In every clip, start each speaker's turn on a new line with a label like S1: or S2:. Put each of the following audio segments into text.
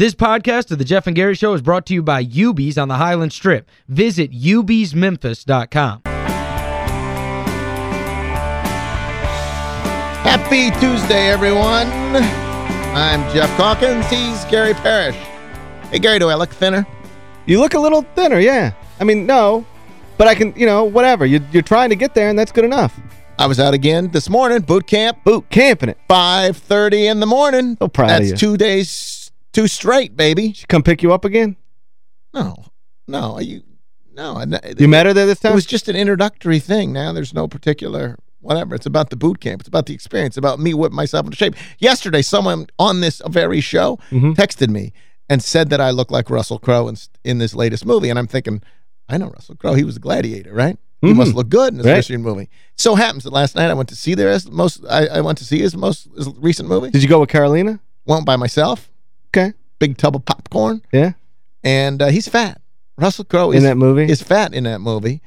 S1: This podcast of the Geoff and Gary Show is brought to you by UB's on the Highland Strip. Visit ubsmemphis.com.
S2: Happy Tuesday, everyone. I'm Geoff Calkins. He's Gary Parrish. Hey, Gary, do I look thinner?
S3: You look a little thinner, yeah. I mean, no, but I can, you know, whatever. You, you're trying to get there, and that's good enough.
S2: I was out again this morning, boot camp.
S3: Boot camping it.
S2: 5.30 in the morning.
S3: So proud
S2: That's
S3: of you.
S2: two days, two straight, baby.
S3: She come pick you up again?
S2: No, no, you, no.
S3: You met her there this time?
S2: It was just an introductory thing. Now there's no particular whatever. It's about the boot camp. It's about the experience. It's about me whipping myself into shape. Yesterday, someone on this very show
S3: Mhm.
S2: texted me and said that I look like Russell Crowe in, in this latest movie. And I'm thinking, I know Russell Crowe. He was a gladiator, right? He
S3: Mhm.
S2: must look good in this
S3: Right.
S2: recent movie. So happens that last night I went to see their most. I, I went to see his most his recent movie.
S3: Did you go with Carolina?
S2: Went by myself.
S3: Okay.
S2: Big tub of popcorn.
S3: Yeah?
S2: And uh, he's fat. Russell Crowe
S3: In
S2: is
S3: that movie?
S2: is fat in that movie.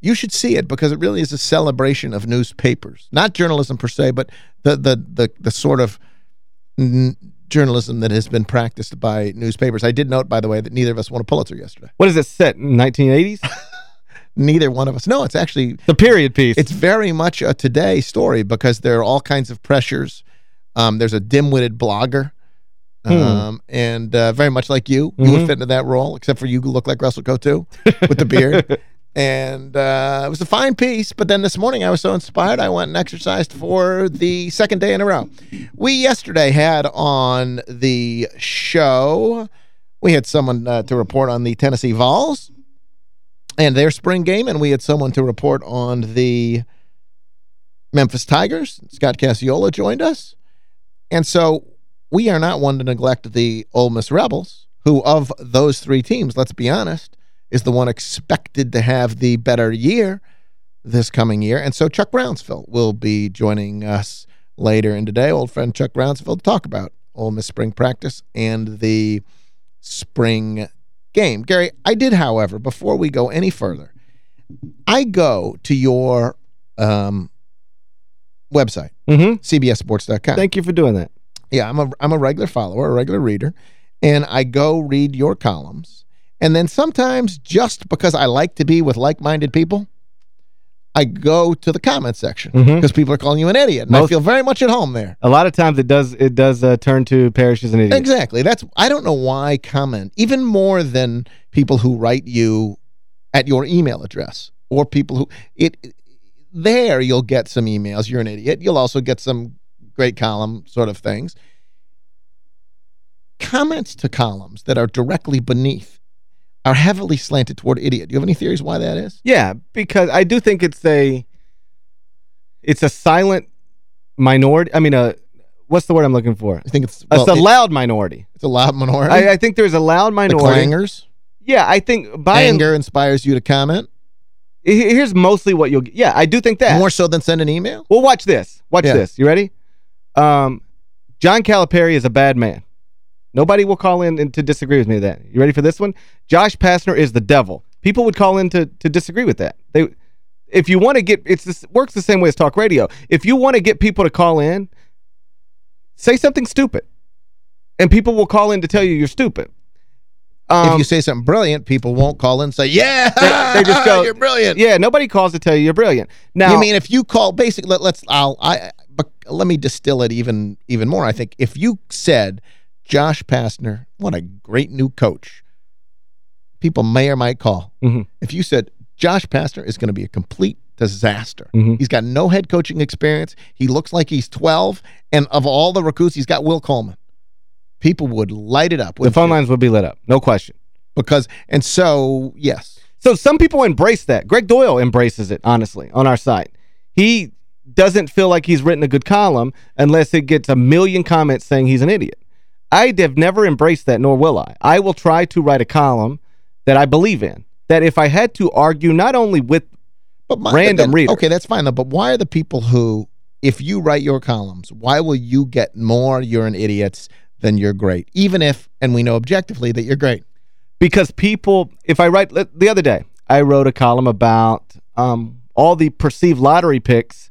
S2: You should see it because it really is a celebration of newspapers. Not journalism per se, but the the the, the sort of journalism that has been practiced by newspapers. I did note, by the way, that neither of us won a Pulitzer yesterday.
S3: What is it set in 1980s?
S2: Neither one of us. No, it's actually
S3: the period piece.
S2: it's very much a today story because there are all kinds of pressures. Um, there's a dim-witted blogger.
S3: Hmm.
S2: Um, and uh, very much like you, you would
S3: Mhm.
S2: fit into that role, except for you look like Russell too, with the beard. and uh, it was a fine piece, but then this morning I was so inspired, I went and exercised for the second day in a row. We yesterday had on the show, we had someone uh, to report on the Tennessee Vols and their spring game, and we had someone to report on the Memphis Tigers. Scott Cassiola joined us. And so we are not one to neglect the Ole Miss Rebels, who of those three teams, let's be honest, is the one expected to have the better year this coming year. And so Chuck Rounsaville will be joining us later in today, old friend Chuck Rounsaville, to talk about Ole Miss spring practice and the spring game. Gary, I did, however, before we go any further, I go to your um, website,
S3: mm-hmm.
S2: cbssports.com.
S3: Thank you for doing that.
S2: Yeah, I'm a I'm a regular follower, a regular reader, and I go read your columns. And then sometimes just because I like to be with like-minded people, I go to the comment section because
S3: Mhm.
S2: people are calling you an idiot. And I feel very much at home there.
S3: A lot of times it does it does uh, turn to Parrish as an idiot.
S2: Exactly. That's I don't know why comment even more than people who write you at your email address or people who it there you'll get some emails you're an idiot. You'll also get some great column sort of things. Comments to columns that are directly beneath are heavily slanted toward idiot. Do you have any theories why that is?
S3: Yeah, because I do think it's a it's a silent minority. I mean, a what's the word I'm looking for?
S2: I think it's
S3: A
S2: well,
S3: it's a
S2: it-
S3: loud minority.
S2: it's a loud minority.
S3: I, I think there's a loud
S2: the
S3: minority.
S2: clangers.
S3: Yeah, I think by
S2: Anger inspires you to comment
S3: here's mostly what you'll get. Yeah, I do think that.
S2: more so than send an email.
S3: Well, watch this. Watch
S2: Yeah.
S3: this. You ready? Um, John Calipari is a bad man. Nobody will call in to disagree with me with that. You ready for this one? Josh Pastner is the devil. People would call in to to disagree with that. They if you want to get it's this works the same way as talk radio. If you want to get people to call in, say something stupid. And people will call in to tell you you're stupid. Um,
S2: if you say something brilliant, people won't call in and say, yeah,
S3: They- they just go,
S2: you're brilliant.
S3: yeah, nobody calls to tell you you're brilliant. Now,
S2: you mean if you call, basically, let, let's, I'll, I, let me distill it even, even more. I think if you said, Josh Pastner, what a great new coach, people may or might call.
S3: Mhm.
S2: If you said, Josh Pastner is going to be a complete disaster.
S3: Mhm.
S2: He's got no head coaching experience. He looks like he's 12. And of all the recruits, he's got Will Coleman. People would light it up.
S3: the phone
S2: you?
S3: lines would be lit up. No question.
S2: Because, and so, yes.
S3: So some people embrace that. Gregg Doyel embraces it, honestly, on our site. He doesn't feel like he's written a good column unless it gets a million comments saying he's an idiot. I have never embraced that, nor will I. I will try to write a column that I believe in. That if I had to argue not only with
S2: But my,
S3: Random readers.
S2: Okay, that's fine though. But why are the people who, if you write your columns, why will you get more you're an idiots than you're great? Even if, and we know objectively that you're great.
S3: because people, if I write, the other day, I wrote a column about um, all the perceived lottery picks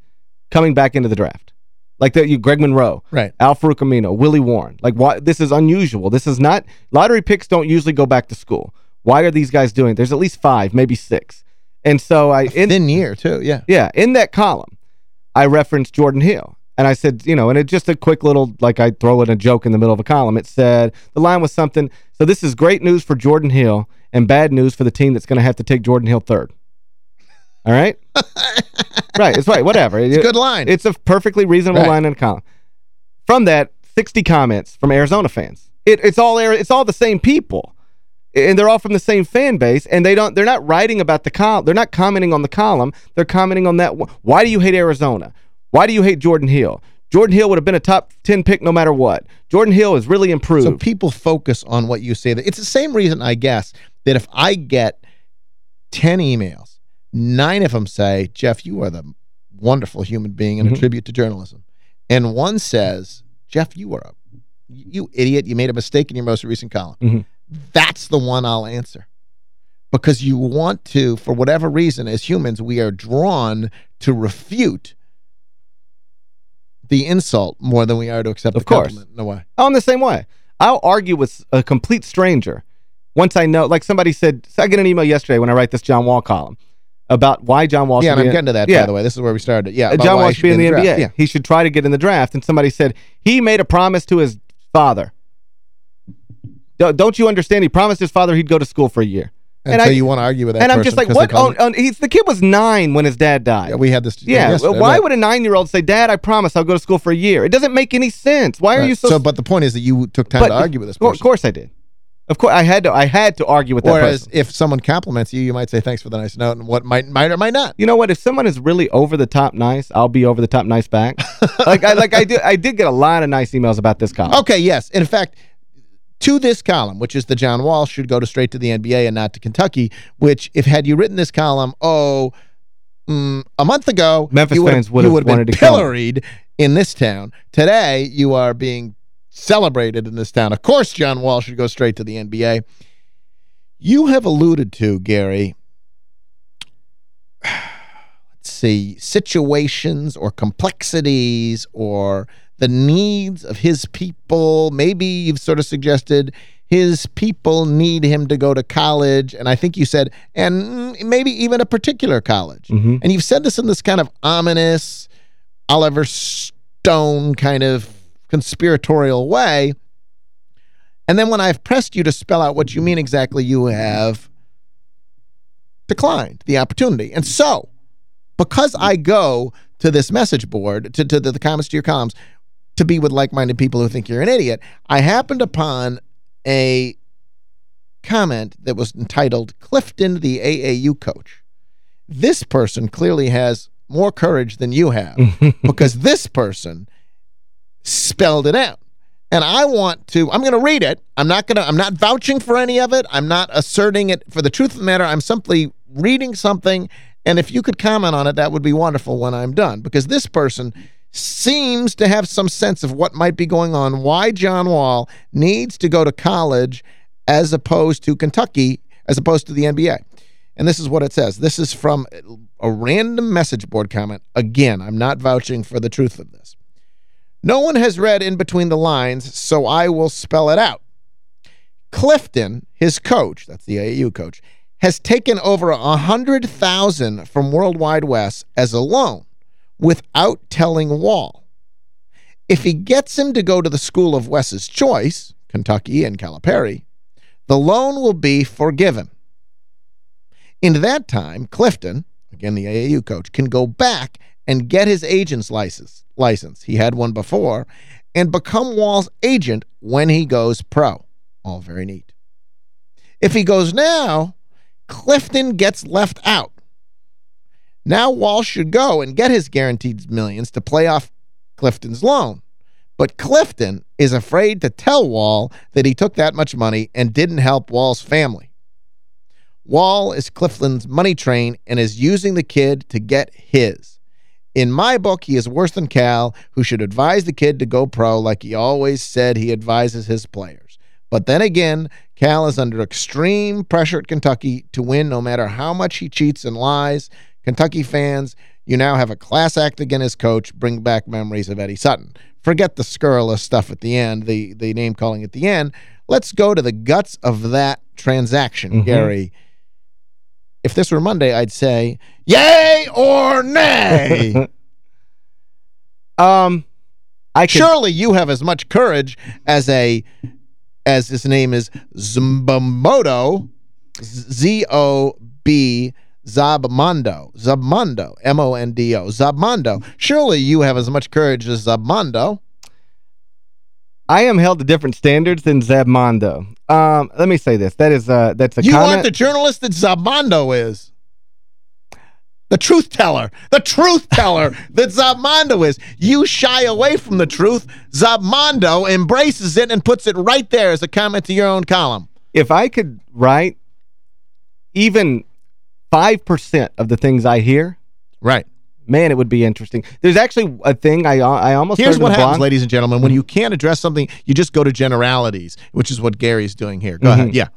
S3: coming back into the draft. Like that, you Greg Monroe,
S2: Right.
S3: Al-Farouq Aminu, Willie Warren. Like, why? This is unusual. This is not lottery picks. Don't usually go back to school. Why are these guys doing? There's at least five, maybe six. And so I in
S2: Thin year, too, yeah.
S3: yeah in that column, I referenced Jordan Hill. And I said, you know, and it just a quick little, like I throw in a joke in the middle of a column. It said, the line was something, so this is great news for Jordan Hill and bad news for the team that's going to have to take Jordan Hill third. All right? right, it's right, whatever.
S2: It's a good line.
S3: It's a perfectly reasonable
S2: Right.
S3: line in a column. From that, 60 comments from Arizona fans. It, it's all it's all the same people. And they're all from the same fan base and they don't they're not writing about the column. They're not commenting on the column. They're commenting on that why do you hate Arizona? Why do you hate Jordan Hill? Jordan Hill would have been a top 10 pick no matter what. Jordan Hill has really improved.
S2: So people focus on what you say. That it's the same reason, I guess, that if I get 10 emails, nine of them say, Geoff, you are the wonderful human being and a
S3: Mhm.
S2: tribute to journalism. And one says, Geoff, you are a, you idiot. You made a mistake in your most recent column.
S3: Mhm.
S2: That's the one I'll answer. Because you want to, for whatever reason, as humans, we are drawn to refute the insult more than we are to accept
S3: Of
S2: the
S3: course.
S2: compliment. No way.
S3: I'm the same way. I'll argue with a complete stranger once I know, like somebody said, I get an email yesterday when I write this John Wall column about why John Wall
S2: Yeah, and I'm
S3: in-
S2: getting to that,
S3: yeah.
S2: by the way. This is where we started. Yeah, about
S3: John Wall should be in the
S2: draft.
S3: NBA.
S2: Yeah.
S3: He should try to get in the draft. And somebody said, he made a promise to his father. Don't don't you understand? He promised his father he'd go to school for a year.
S2: And,
S3: And
S2: so
S3: I-
S2: you want to argue with that
S3: and I'm just like, what? Oh, oh, he's, the kid was nine when his dad died.
S2: yeah, we had this
S3: Yeah, why
S2: right.
S3: would a nine-year-old say, Dad, I promise I'll go to school for a year? It doesn't make any sense. Why are
S2: Right.
S3: you so...
S2: so but the point is that you took time
S3: But-
S2: to argue with this person.
S3: Of course I did. Of course, I had to I had to argue with that
S2: Whereas
S3: person.
S2: if someone compliments you, you might say thanks for the nice note, and what might might or might not.
S3: You know what? If someone is really over the top nice, I'll be over the top nice back. like I like I did I did get a lot of nice emails about this column.
S2: Okay, yes. In fact, to this column, which is the John Wall, should go to straight to the NBA and not to Kentucky, which if had you written this column, oh, mm, a month ago,
S3: Memphis
S2: you would
S3: fans
S2: have,
S3: would
S2: you
S3: have
S2: would have been
S3: wanted to kill him.
S2: pilloried in this town. Today, you are being celebrated in this town. Of course, John Wall should go straight to the NBA. You have alluded to, Gary, let's see, situations or complexities or the needs of his people. Maybe you've sort of suggested his people need him to go to college, and I think you said, and maybe even a particular college.
S3: Mhm.
S2: And you've said this in this kind of ominous, Oliver Stone kind of conspiratorial way. And then when I've pressed you to spell out what you mean exactly, you have declined the opportunity. And so, because I go to this message board, to, to, the the comments to your columns, to be with like-minded people who think you're an idiot, I happened upon a comment that was entitled, Clifton, the AAU coach. This person clearly has more courage than you have because this person spelled it out. And I want to, I'm going to read it. I'm not going to, I'm not vouching for any of it. I'm not asserting it for the truth of the matter. I'm simply reading something. And if you could comment on it, that would be wonderful when I'm done. Because this person seems to have some sense of what might be going on, why John Wall needs to go to college as opposed to Kentucky, as opposed to the NBA. And this is what it says. This is from a random message board comment. Again, I'm not vouching for the truth of this. No one has read in between the lines, so I will spell it out. Clifton, his coach, that's the AAU coach, has taken over a 100000 from World Wide Wes as a loan without telling Wall. If he gets him to go to the school of Wes's choice, Kentucky and Calipari, the loan will be forgiven. In that time, Clifton, again the AAU coach, can go back and get his agent's license. license. He had one before, and become Wall's agent when he goes pro. All very neat. If he goes now, Clifton gets left out. Now Wall should go and get his guaranteed millions to play off Clifton's loan. But Clifton is afraid to tell Wall that he took that much money and didn't help Wall's family. Wall is Clifton's money train and is using the kid to get his. In my book, he is worse than Cal, who should advise the kid to go pro like he always said he advises his players. But then again, Cal is under extreme pressure at Kentucky to win no matter how much he cheats and lies. Kentucky fans, You now have a class act against his coach, bring back memories of Eddie Sutton. Forget the scurrilous stuff at the end, the, the name calling at the end. Let's go to the guts of that transaction,
S3: Mhm.
S2: Gary. If this were Monday, I'd say, yay or nay?
S3: Um, I could,
S2: Surely you have as much courage as a, as his name is Zumbamoto, Z-O-B, Zabmondo, Zabmondo, M-O-N-D-O, Zabmondo. Surely you have as much courage as Zabmondo.
S3: I am held to different standards than Zabmondo. Um, let me say this. That is uh that's a
S2: You
S3: comment.
S2: aren't the journalist that Zabmondo is. The truth teller. The truth teller that Zabmondo is. You shy away from the truth. Zabmondo embraces it and puts it right there as a comment to your own column.
S3: if I could write even 5% of the things I hear,
S2: Right.
S3: Man, it would be interesting. There's actually a thing I I almost
S2: Here's what happens, ladies and gentlemen. When you can't address something, you just go to generalities, which is what Gary's doing here. Go
S3: Mhm.
S2: ahead. Yeah.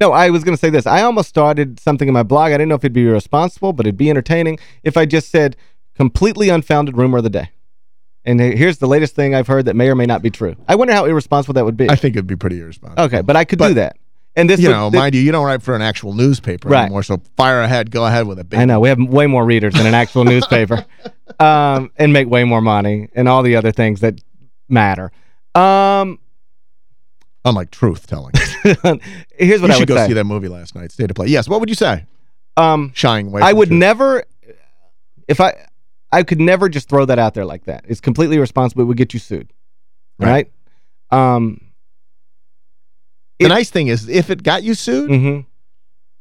S3: No, I was going to say this. I almost started something in my blog. I didn't know if it'd be irresponsible, but it'd be entertaining if I just said completely unfounded rumor of the day. And here's the latest thing I've heard that may or may not be true. I wonder how irresponsible that would be.
S2: I think it'd be pretty irresponsible.
S3: okay, but I could
S2: But-
S3: do that. And this
S2: you know, mind you, you don't write for an actual newspaper
S3: Right.
S2: anymore, so fire ahead. Go ahead with it. baby.
S3: I know. We have way more readers than an actual newspaper um, and make way more money and all the other things that matter. Um,
S2: Unlike truth telling.
S3: here's what
S2: you
S3: I
S2: should
S3: would
S2: go see that movie last night, State of Play. Yes, what would you say?
S3: Um,
S2: Shying away
S3: I would
S2: truth.
S3: never, if I, I could never just throw that out there like that. It's completely irresponsible. It would get you sued.
S2: Right.
S3: Right? Um,
S2: The nice thing is, if it got you sued,
S3: mhm.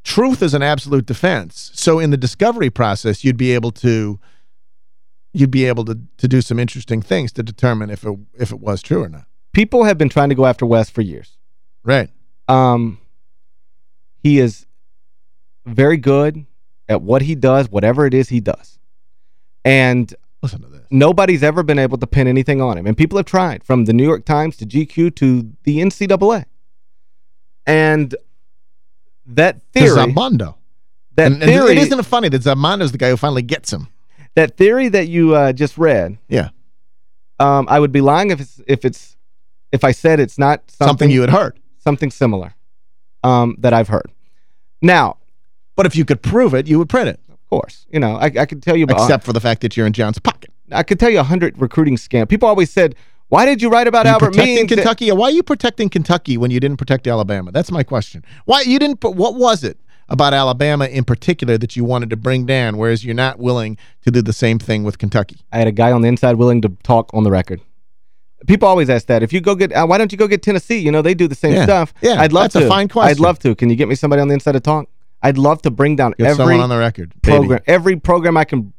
S2: truth is an absolute defense. So in the discovery process, you'd be able to you'd be able to to do some interesting things to determine if it if it was true or not.
S3: People have been trying to go after Wes for years.
S2: Right.
S3: Um, he is very good at what he does, whatever it is he does. And
S2: Listen to this.
S3: nobody's ever been able to pin anything on him. And people have tried, from the New York Times to GQ to the NCAA. And that theory,
S2: Zamondo.
S3: that
S2: And, and
S3: theory,
S2: it isn't it funny that Zamondo's the guy who finally gets him.
S3: that theory that you uh, just read,
S2: Yeah.
S3: um, I would be lying if it's if it's if I said it's not something
S2: Something, you had heard.
S3: something similar um, that I've heard. Now,
S2: But if you could prove it, you would print it.
S3: of course, you know, I, I could tell you about
S2: Except for the fact that you're in John's pocket.
S3: I could tell you a hundred recruiting scam. People always said, "Why did you write about
S2: You
S3: Albert
S2: protecting
S3: Means?"
S2: Kentucky. Why are you protecting Kentucky when you didn't protect Alabama? That's my question. Why you didn't put what was it about Alabama in particular that you wanted to bring down whereas you're not willing to do the same thing with Kentucky?
S3: I had a guy on the inside willing to talk on the record. People always ask that. If you go get, uh, why don't you go get Tennessee? You know, they do the same
S2: Yeah.
S3: stuff.
S2: Yeah,
S3: I'd love
S2: that's a
S3: to.
S2: fine
S3: I'd love to. Can you get me somebody on the inside to talk? I'd love to bring down
S2: Get
S3: every
S2: someone on the record. baby.
S3: program. Every program I can,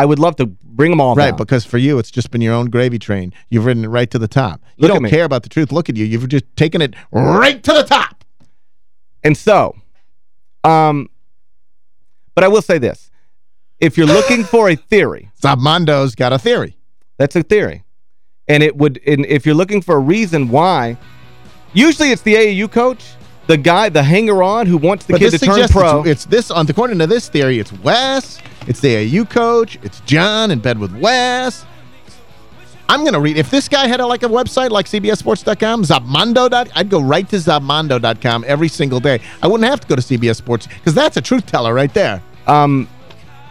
S3: I would love to bring them all
S2: Right,
S3: down.
S2: because for you, it's just been your own gravy train. You've ridden it right to the top. You
S3: Look
S2: don't care about the truth. Look at you. You've just taken it right to the top.
S3: And so, um, but I will say this. If you're looking for a theory,
S2: Zamondo's got a theory.
S3: that's a theory. And it would, and if you're looking for a reason why, usually it's the AAU coach, the guy, the hanger-on who wants the
S2: But
S3: kid to turn pro.
S2: It's, it's this, on according to this theory, it's Wes, it's the AU coach, it's John in bed with Wes. I'm going to read, if this guy had a, like a website like CBSSports.com, Zabmondo, I'd go right to Zabmondo.com every single day. I wouldn't have to go to CBS Sports because that's a truth teller right there.
S3: um,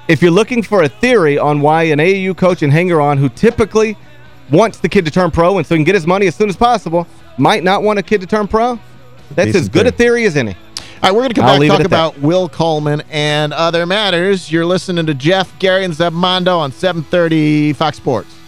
S3: if you're looking for a theory on why an AAU coach and hanger-on who typically wants the kid to turn pro and so he can get his money as soon as possible might not want a kid to turn pro, that's as
S2: Decent
S3: good a
S2: theory.
S3: theory as any.
S2: All right, we're going to come
S3: I'll
S2: back and talk
S3: at that.
S2: about Will Coleman and other matters. You're listening to Geoff, Gary, and Zabmondo on 730 Fox Sports.